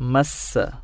مس